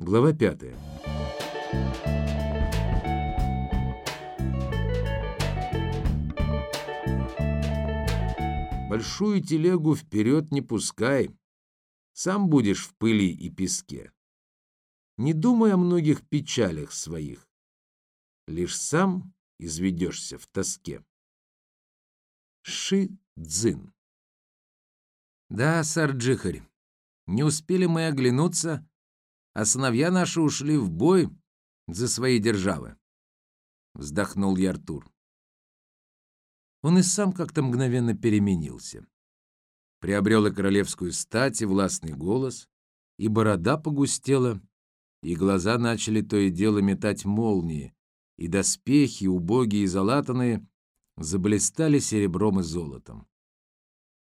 Глава пятая. Большую телегу вперед не пускай, сам будешь в пыли и песке. Не думай о многих печалях своих, лишь сам изведешься в тоске. Ши Цзин Да, сэр Джихарь, не успели мы оглянуться, а сыновья наши ушли в бой за свои державы. Вздохнул я Артур. Он и сам как-то мгновенно переменился. Приобрел и королевскую стать, и властный голос, и борода погустела, и глаза начали то и дело метать молнии, и доспехи, убогие и залатанные, заблистали серебром и золотом.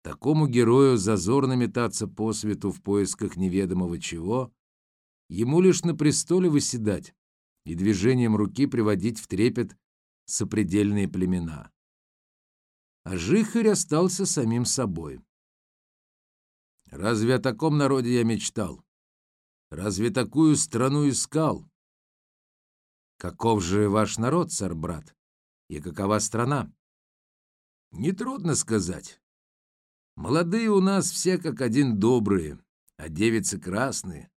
Такому герою зазорно метаться по свету в поисках неведомого чего, ему лишь на престоле выседать и движением руки приводить в трепет сопредельные племена. А Жихарь остался самим собой. Разве о таком народе я мечтал? Разве такую страну искал? Каков же ваш народ, сэр-брат? И какова страна? Нетрудно сказать. Молодые у нас все как один добрые, а девицы красные.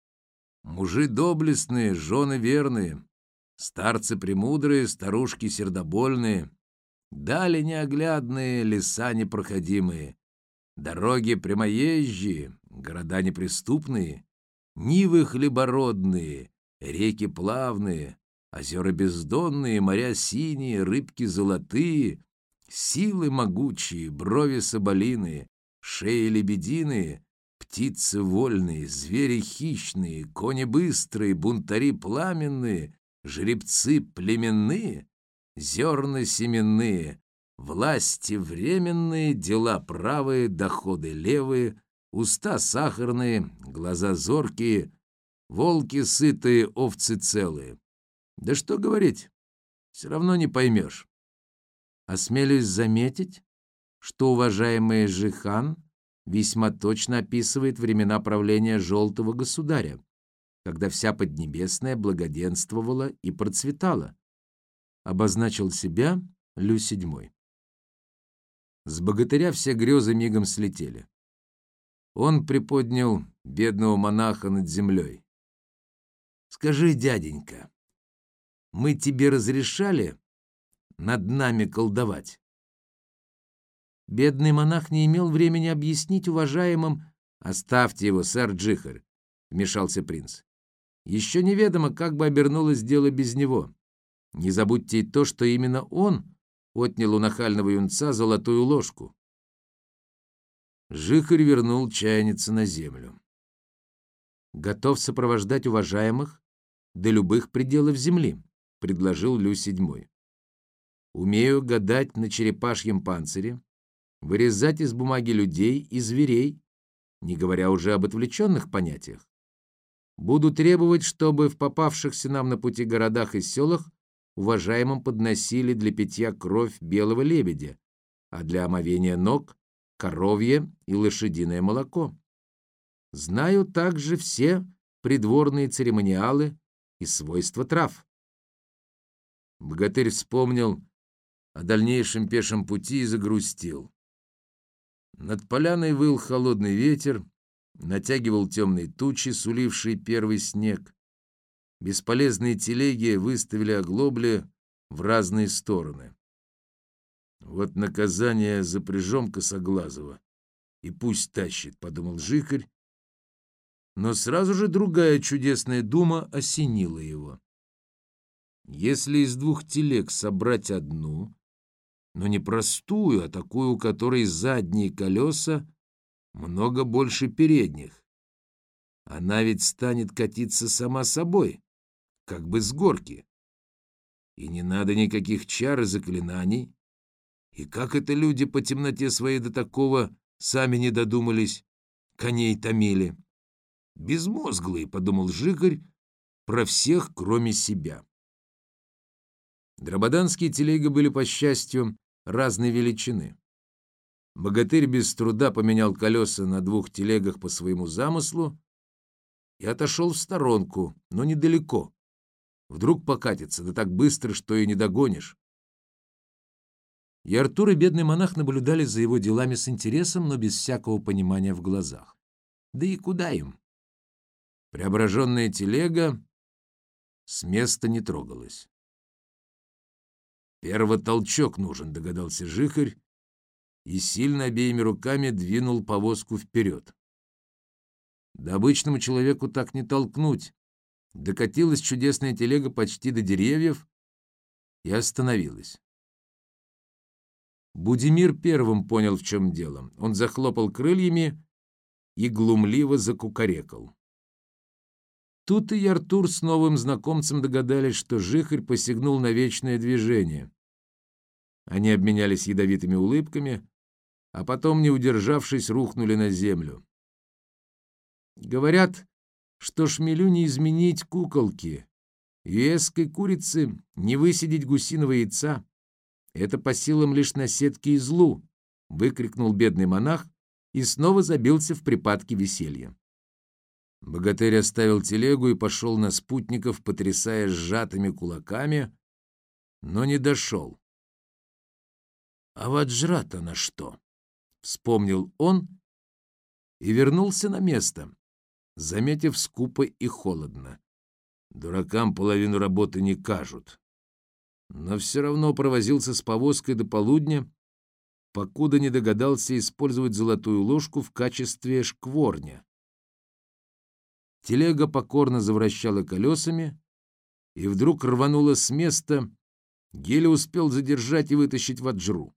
Мужи доблестные, жены верные, старцы премудрые, старушки сердобольные, дали неоглядные, леса непроходимые, дороги прямоезжие, города неприступные, нивы хлебородные, реки плавные, озера бездонные, моря синие, рыбки золотые, силы могучие, брови соболиные, шеи лебединые, птицы вольные, звери хищные, кони быстрые, бунтари пламенные, жеребцы племенные, зерна семенные, власти временные, дела правые, доходы левые, уста сахарные, глаза зоркие, волки сытые, овцы целые. Да что говорить, все равно не поймешь. Осмелюсь заметить, что уважаемый Жихан весьма точно описывает времена правления Желтого Государя, когда вся Поднебесная благоденствовала и процветала. Обозначил себя Лю седьмой. С богатыря все грезы мигом слетели. Он приподнял бедного монаха над землей. «Скажи, дяденька, мы тебе разрешали над нами колдовать?» Бедный монах не имел времени объяснить уважаемым... «Оставьте его, сэр Джихарь», — вмешался принц. «Еще неведомо, как бы обернулось дело без него. Не забудьте и то, что именно он отнял у нахального юнца золотую ложку». Жихарь вернул чайницы на землю. «Готов сопровождать уважаемых до любых пределов земли», — предложил Лю седьмой. «Умею гадать на черепашьем панцире, вырезать из бумаги людей и зверей, не говоря уже об отвлеченных понятиях. Буду требовать, чтобы в попавшихся нам на пути городах и селах уважаемым подносили для питья кровь белого лебедя, а для омовения ног — коровье и лошадиное молоко. Знаю также все придворные церемониалы и свойства трав. Богатырь вспомнил о дальнейшем пешем пути и загрустил. Над поляной выл холодный ветер, натягивал темные тучи, сулившие первый снег. Бесполезные телеги выставили оглобли в разные стороны. Вот наказание за прижом Косоглазого. И пусть тащит, — подумал Жихарь. Но сразу же другая чудесная дума осенила его. Если из двух телег собрать одну, но не простую, а такую, у которой задние колеса много больше передних. Она ведь станет катиться сама собой, как бы с горки. И не надо никаких чар и заклинаний. И как это люди по темноте своей до такого сами не додумались, коней томили? Безмозглые, — подумал Жигарь, — про всех, кроме себя. Драбаданские телеги были, по счастью, разной величины. Богатырь без труда поменял колеса на двух телегах по своему замыслу, и отошел в сторонку, но недалеко. Вдруг покатится, да так быстро, что и не догонишь. И Артур и бедный монах наблюдали за его делами с интересом, но без всякого понимания в глазах. Да и куда им? Преображенная телега с места не трогалась. «Первотолчок нужен», — догадался Жихарь, и сильно обеими руками двинул повозку вперед. Да обычному человеку так не толкнуть. Докатилась чудесная телега почти до деревьев и остановилась. Будимир первым понял, в чем дело. Он захлопал крыльями и глумливо закукарекал. Тут и Артур с новым знакомцем догадались, что Жихарь посягнул на вечное движение. Они обменялись ядовитыми улыбками, а потом, не удержавшись, рухнули на землю. Говорят, что шмелю не изменить куколки, юэсской курицы не высидеть гусиного яйца. Это по силам лишь на сетке и злу, выкрикнул бедный монах и снова забился в припадке веселья. Богатырь оставил телегу и пошел на спутников, потрясая сжатыми кулаками, но не дошел. «А вот жрать на что?» — вспомнил он и вернулся на место, заметив скупо и холодно. Дуракам половину работы не кажут. Но все равно провозился с повозкой до полудня, покуда не догадался использовать золотую ложку в качестве шкворня. Телега покорно завращала колесами и вдруг рванула с места, еле успел задержать и вытащить ваджру.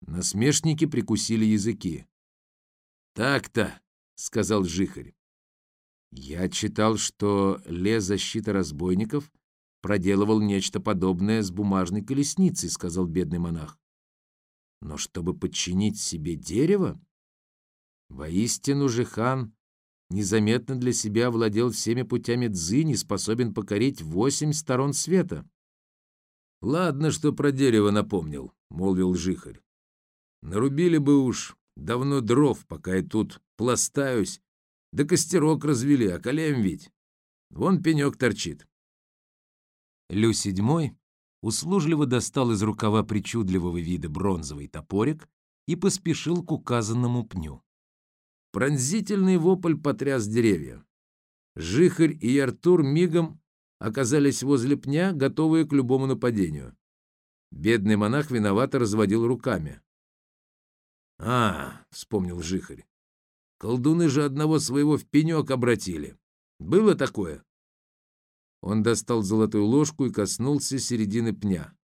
Насмешники прикусили языки. «Так-то», — сказал Жихарь. «Я читал, что Ле защита разбойников проделывал нечто подобное с бумажной колесницей», — сказал бедный монах. «Но чтобы подчинить себе дерево? Воистину же хан незаметно для себя владел всеми путями дзыни, способен покорить восемь сторон света». «Ладно, что про дерево напомнил», — молвил Жихарь. «Нарубили бы уж давно дров, пока я тут пластаюсь, да костерок развели, а колеем ведь. Вон пенек торчит». Лю седьмой услужливо достал из рукава причудливого вида бронзовый топорик и поспешил к указанному пню. Пронзительный вопль потряс деревья. Жихарь и Артур мигом оказались возле пня, готовые к любому нападению. Бедный монах виновато разводил руками. «А, — вспомнил Жихарь, — колдуны же одного своего в пенек обратили. Было такое?» Он достал золотую ложку и коснулся середины пня.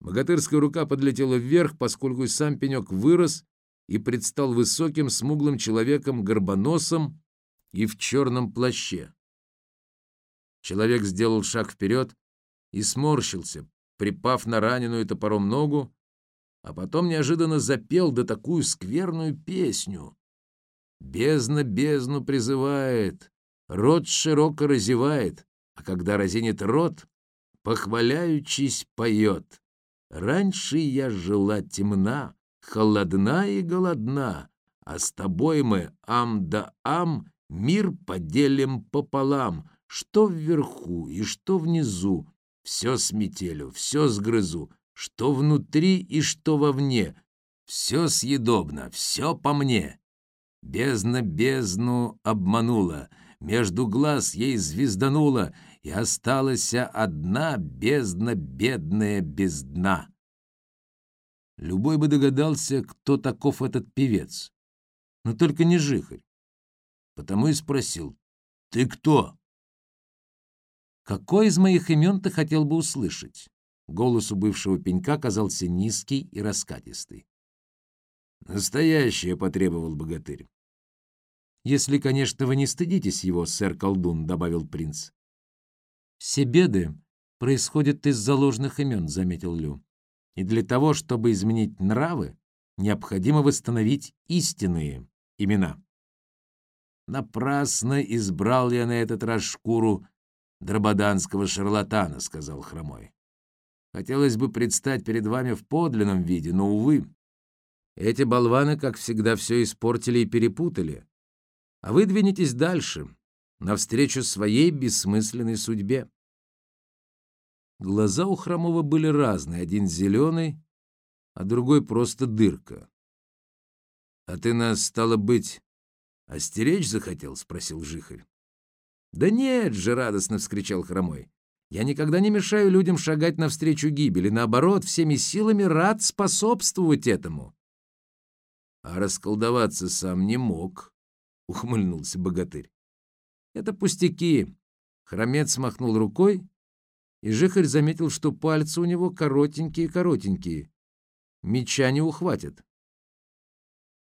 Богатырская рука подлетела вверх, поскольку и сам пенек вырос и предстал высоким смуглым человеком горбоносом и в черном плаще. Человек сделал шаг вперед и сморщился, припав на раненую топором ногу, а потом неожиданно запел да такую скверную песню. «Бездна бездну призывает, рот широко разевает, а когда разинет рот, похваляючись, поет. Раньше я жила темна, холодна и голодна, а с тобой мы ам да ам мир поделим пополам, что вверху и что внизу, все сметелю, все сгрызу, что внутри и что вовне, все съедобно, все по мне. Бездна бездну обманула, между глаз ей звезданула, и осталась одна бездна бедная без дна. Любой бы догадался, кто таков этот певец, но только не жихарь. Потому и спросил, «Ты кто?» «Какой из моих имен ты хотел бы услышать?» Голос у бывшего пенька казался низкий и раскатистый. «Настоящее», — потребовал богатырь. «Если, конечно, вы не стыдитесь его, сэр-колдун», — добавил принц. «Все беды происходят из-за ложных имен», — заметил Лю. «И для того, чтобы изменить нравы, необходимо восстановить истинные имена». «Напрасно избрал я на этот раз шкуру драбаданского шарлатана», — сказал Хромой. Хотелось бы предстать перед вами в подлинном виде, но, увы, эти болваны, как всегда, все испортили и перепутали. а вы двинетесь дальше, навстречу своей бессмысленной судьбе. Глаза у Хромова были разные, один зеленый, а другой просто дырка. — А ты нас, стало быть, остеречь захотел? — спросил Жихарь. — Да нет же, — радостно вскричал Хромой. — Я никогда не мешаю людям шагать навстречу гибели. Наоборот, всеми силами рад способствовать этому. — А расколдоваться сам не мог, — ухмыльнулся богатырь. — Это пустяки. Хромец махнул рукой, и Жихарь заметил, что пальцы у него коротенькие-коротенькие. Меча не ухватят.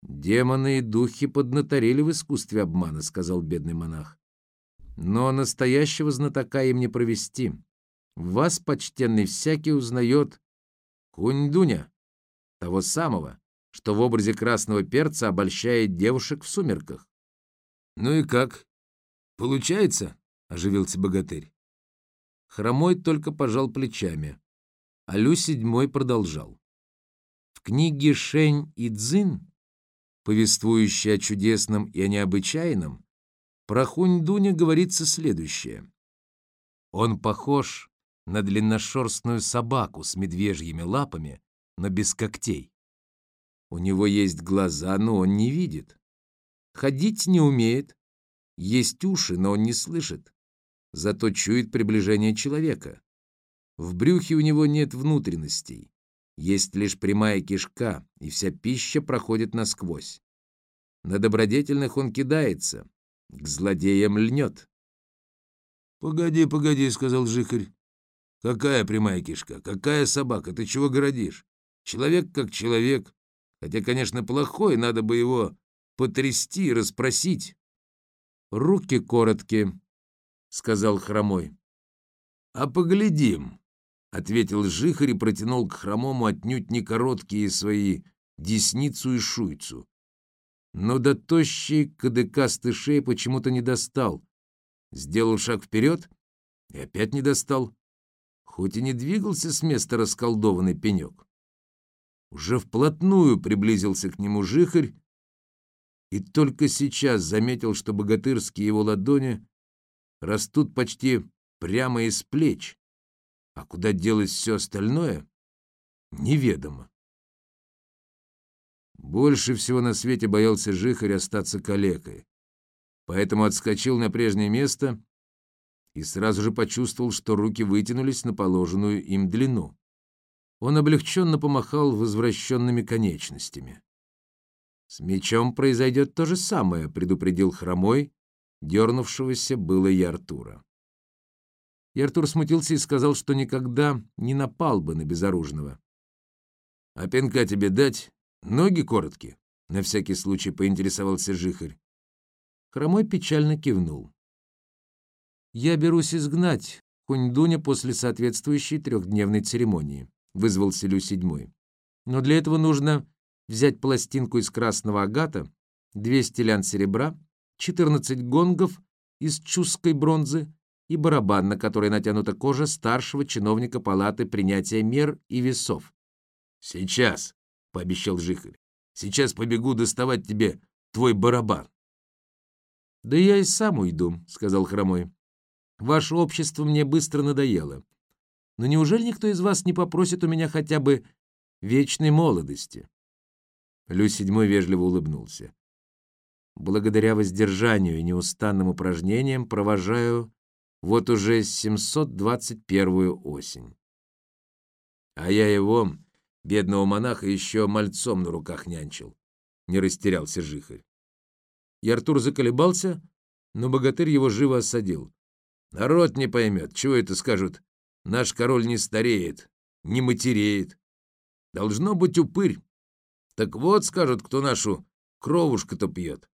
«Демоны и духи поднаторели в искусстве обмана», — сказал бедный монах. «Но настоящего знатока им не провести. Вас, почтенный, всякий узнает Кунь-Дуня, того самого, что в образе красного перца обольщает девушек в сумерках». «Ну и как? Получается?» — оживился богатырь. Хромой только пожал плечами, а Лю седьмой продолжал. В книге Шень и Цзин, повествующей о чудесном и о необычайном, про Хунь-Дуня говорится следующее. Он похож на длинношерстную собаку с медвежьими лапами, но без когтей. У него есть глаза, но он не видит. Ходить не умеет. Есть уши, но он не слышит зато чует приближение человека. В брюхе у него нет внутренностей. Есть лишь прямая кишка, и вся пища проходит насквозь. На добродетельных он кидается, к злодеям льнет. — Погоди, погоди, — сказал Жихарь. — Какая прямая кишка? Какая собака? Ты чего городишь? Человек как человек. Хотя, конечно, плохой, надо бы его потрясти, расспросить. Руки короткие, — сказал Хромой. «А поглядим», — ответил Жихарь и протянул к Хромому отнюдь не короткие свои десницу и шуйцу. Но до тощей кадыкастой шеи почему-то не достал. Сделал шаг вперед и опять не достал, хоть и не двигался с места расколдованный пенек. Уже вплотную приблизился к нему Жихарь и только сейчас заметил, что богатырские его ладони растут почти прямо из плеч, а куда делось все остальное, неведомо. Больше всего на свете боялся Жихарь остаться калекой, поэтому отскочил на прежнее место и сразу же почувствовал, что руки вытянулись на положенную им длину. Он облегченно помахал возвращенными конечностями. «С мечом произойдет то же самое», — предупредил Хромой, Дернувшегося было и Артура. И Артур смутился и сказал, что никогда не напал бы на безоружного. — А пинка тебе дать? Ноги короткие? — на всякий случай поинтересовался Жихарь. Хромой печально кивнул. — Я берусь изгнать Хунь-Дуня после соответствующей трехдневной церемонии, — вызвался Лю седьмой. Но для этого нужно взять пластинку из красного агата, 200 лян серебра, 14 гонгов из чусской бронзы и барабан, на который натянута кожа старшего чиновника палаты принятия мер и весов. «Сейчас», — пообещал Жихарь, — «сейчас побегу доставать тебе твой барабан». «Да я и сам уйду», — сказал Хромой. «Ваше общество мне быстро надоело. Но неужели никто из вас не попросит у меня хотя бы вечной молодости?» Лю седьмой вежливо улыбнулся благодаря воздержанию и неустанным упражнениям провожаю вот уже 721-ю осень. А я его, бедного монаха, еще мальцом на руках нянчил. Не растерялся жихарь. И Артур заколебался, но богатырь его живо осадил. Народ не поймет, чего это скажут. Наш король не стареет, не матереет. Должно быть упырь. Так вот, скажут, кто нашу кровушку-то пьет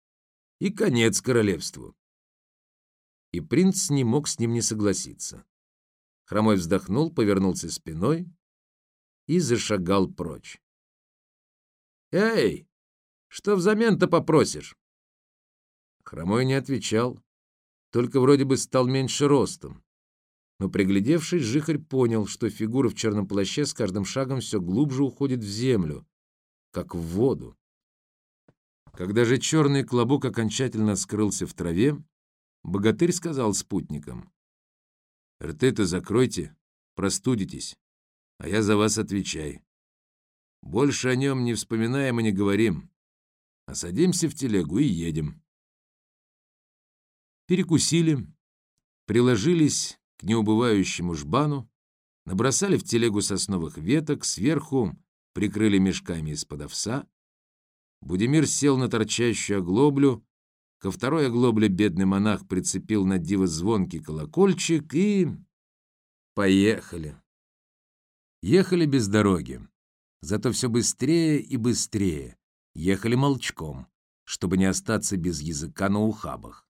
и конец королевству. И принц не мог с ним не согласиться. Хромой вздохнул, повернулся спиной и зашагал прочь. «Эй, что взамен-то попросишь?» Хромой не отвечал, только вроде бы стал меньше ростом. Но приглядевшись, Жихарь понял, что фигура в черном плаще с каждым шагом все глубже уходит в землю, как в воду. Когда же черный клобук окончательно скрылся в траве, богатырь сказал спутникам, «Рты-то закройте, простудитесь, а я за вас отвечай. Больше о нем не вспоминаем и не говорим, а садимся в телегу и едем». Перекусили, приложились к неубывающему жбану, набросали в телегу сосновых веток, сверху прикрыли мешками из-под овса. Будимир сел на торчащую оглоблю, ко второй оглобле бедный монах прицепил на диво звонкий колокольчик и... Поехали. Ехали без дороги, зато все быстрее и быстрее. Ехали молчком, чтобы не остаться без языка на ухабах.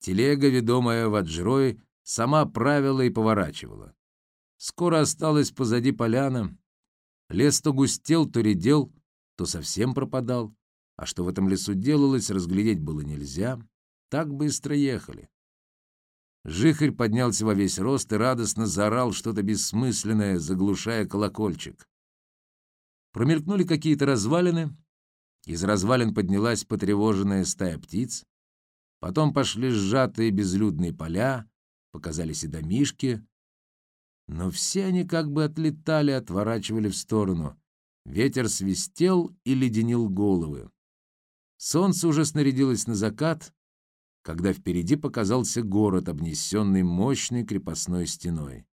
Телега, ведомая ваджрой, сама правила и поворачивала. Скоро осталась позади поляна. Лес то густел, то редел, то совсем пропадал. А что в этом лесу делалось, разглядеть было нельзя. Так быстро ехали. Жихарь поднялся во весь рост и радостно заорал что-то бессмысленное, заглушая колокольчик. Промелькнули какие-то развалины. Из развалин поднялась потревоженная стая птиц. Потом пошли сжатые безлюдные поля, показались и домишки, но все они как бы отлетали, отворачивали в сторону. Ветер свистел и леденил головы. Солнце уже снарядилось на закат, когда впереди показался город, обнесенный мощной крепостной стеной.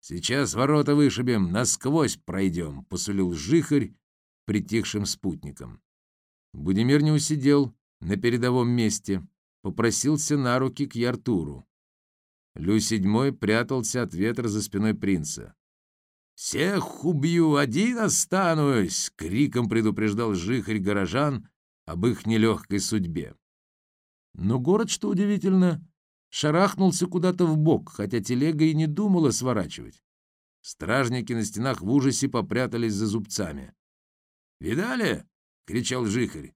«Сейчас ворота вышибем, насквозь пройдем», — посулил жихарь притихшим спутникам. Будимир не усидел на передовом месте, попросился на руки к Яртуру. Лю седьмой прятался от ветра за спиной принца. «Всех убью, один останусь!» — криком предупреждал жихарь горожан об их нелегкой судьбе. Но город, что удивительно, шарахнулся куда-то в бок, хотя телега и не думала сворачивать. Стражники на стенах в ужасе попрятались за зубцами. «Видали?» — кричал жихарь.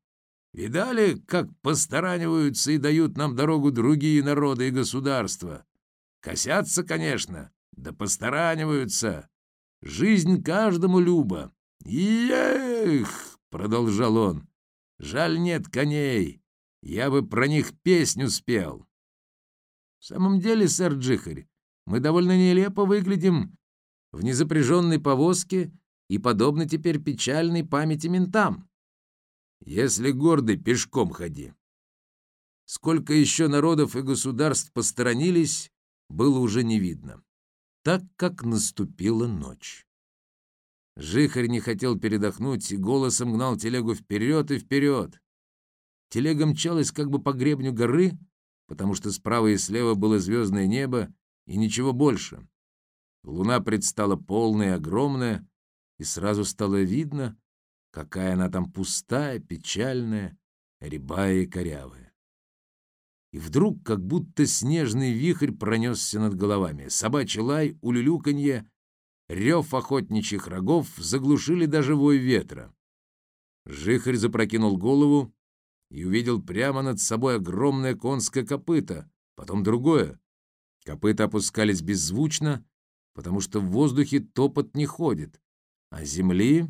«Видали, как постараниваются и дают нам дорогу другие народы и государства? Косятся, конечно, да постараниваются. Жизнь каждому люба. Ех, продолжал он. Жаль, нет коней. Я бы про них песню спел. В самом деле, сэр Джихарь, мы довольно нелепо выглядим в незапряженной повозке и подобны теперь печальной памяти ментам. Если гордый, пешком ходи. Сколько еще народов и государств посторонились, было уже не видно, так как наступила ночь. Жихарь не хотел передохнуть и голосом гнал телегу вперед и вперед. Телега мчалась как бы по гребню горы, потому что справа и слева было звездное небо и ничего больше. Луна предстала полная и огромная, и сразу стало видно, какая она там пустая, печальная, рябая и корявая и вдруг как будто снежный вихрь пронесся над головами. Собачий лай, улюлюканье, рев охотничьих рогов заглушили даже вой ветра. Жихарь запрокинул голову и увидел прямо над собой огромное конское копыто, потом другое. Копыта опускались беззвучно, потому что в воздухе топот не ходит, а земли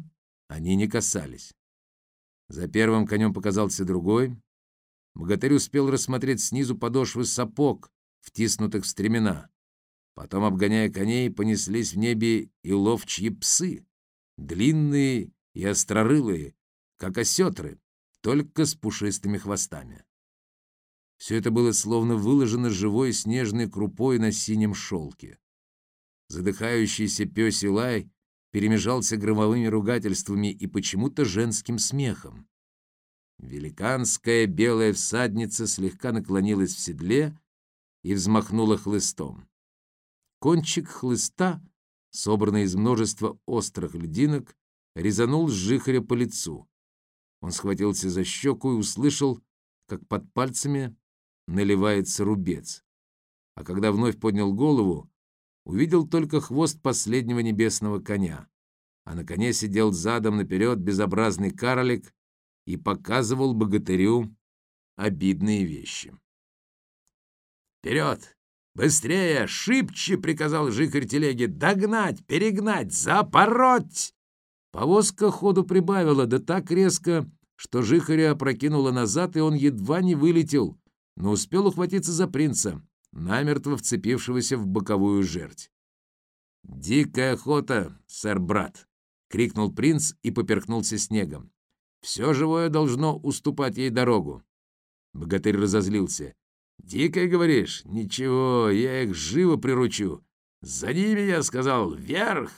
они не касались. За первым конем показался другой, Богатырь успел рассмотреть снизу подошвы сапог, втиснутых в стремена. Потом, обгоняя коней, понеслись в небе и ловчьи псы, длинные и острорылые, как осетры, только с пушистыми хвостами. Все это было словно выложено живой снежной крупой на синем шелке. Задыхающийся пёсий лай перемежался громовыми ругательствами и почему-то женским смехом. Великанская белая всадница слегка наклонилась в седле и взмахнула хлыстом. Кончик хлыста, собранный из множества острых льдинок, резанул жихаря по лицу. Он схватился за щеку и услышал, как под пальцами наливается рубец. А когда вновь поднял голову, увидел только хвост последнего небесного коня. А на коне сидел задом наперед безобразный карлик и показывал богатырю обидные вещи. «Вперед! Быстрее! Шибче!» — приказал жихарь телеги. «Догнать! Перегнать! Запороть!» Повозка ходу прибавила, да так резко, что Жихаря опрокинуло назад, и он едва не вылетел, но успел ухватиться за принца, намертво вцепившегося в боковую жердь. «Дикая охота, сэр-брат!» — крикнул принц и поперхнулся снегом. «Все живое должно уступать ей дорогу». Богатырь разозлился. «Дикая, говоришь? Ничего, я их живо приручу. За ними, я сказал, вверх!»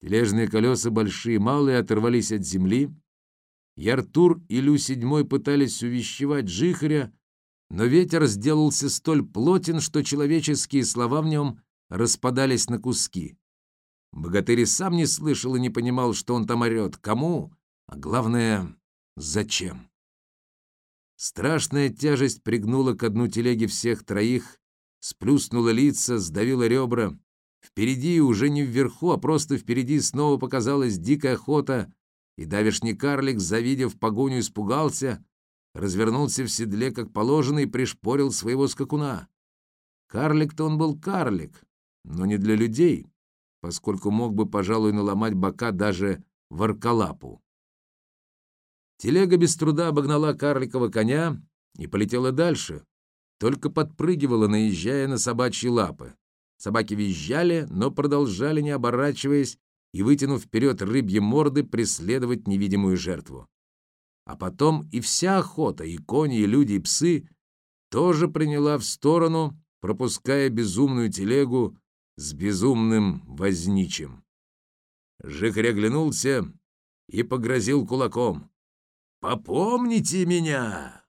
Тележные колеса, большие и малые, оторвались от земли. И Артур и Лю седьмой пытались увещевать Жихаря, но ветер сделался столь плотен, что человеческие слова в нем распадались на куски. Богатырь сам не слышал и не понимал, что он там орет, кому, а главное, зачем. Страшная тяжесть пригнула к дну телеги всех троих, сплюснула лица, сдавила ребра. Впереди, уже не вверху, а просто впереди снова показалась дикая охота, и давишний карлик, завидев погоню, испугался, развернулся в седле, как положено, и пришпорил своего скакуна. Карлик-то он был карлик, но не для людей, поскольку мог бы, пожалуй, наломать бока даже варкалапу. Телега без труда обогнала карликова коня и полетела дальше, только подпрыгивала, наезжая на собачьи лапы. Собаки визжали, но продолжали, не оборачиваясь, и, вытянув вперед рыбьи морды, преследовать невидимую жертву. А потом и вся охота, и кони, и люди, и псы, тоже приняла в сторону, пропуская безумную телегу с безумным возничим. Жихарь оглянулся и погрозил кулаком. «Попомните меня!»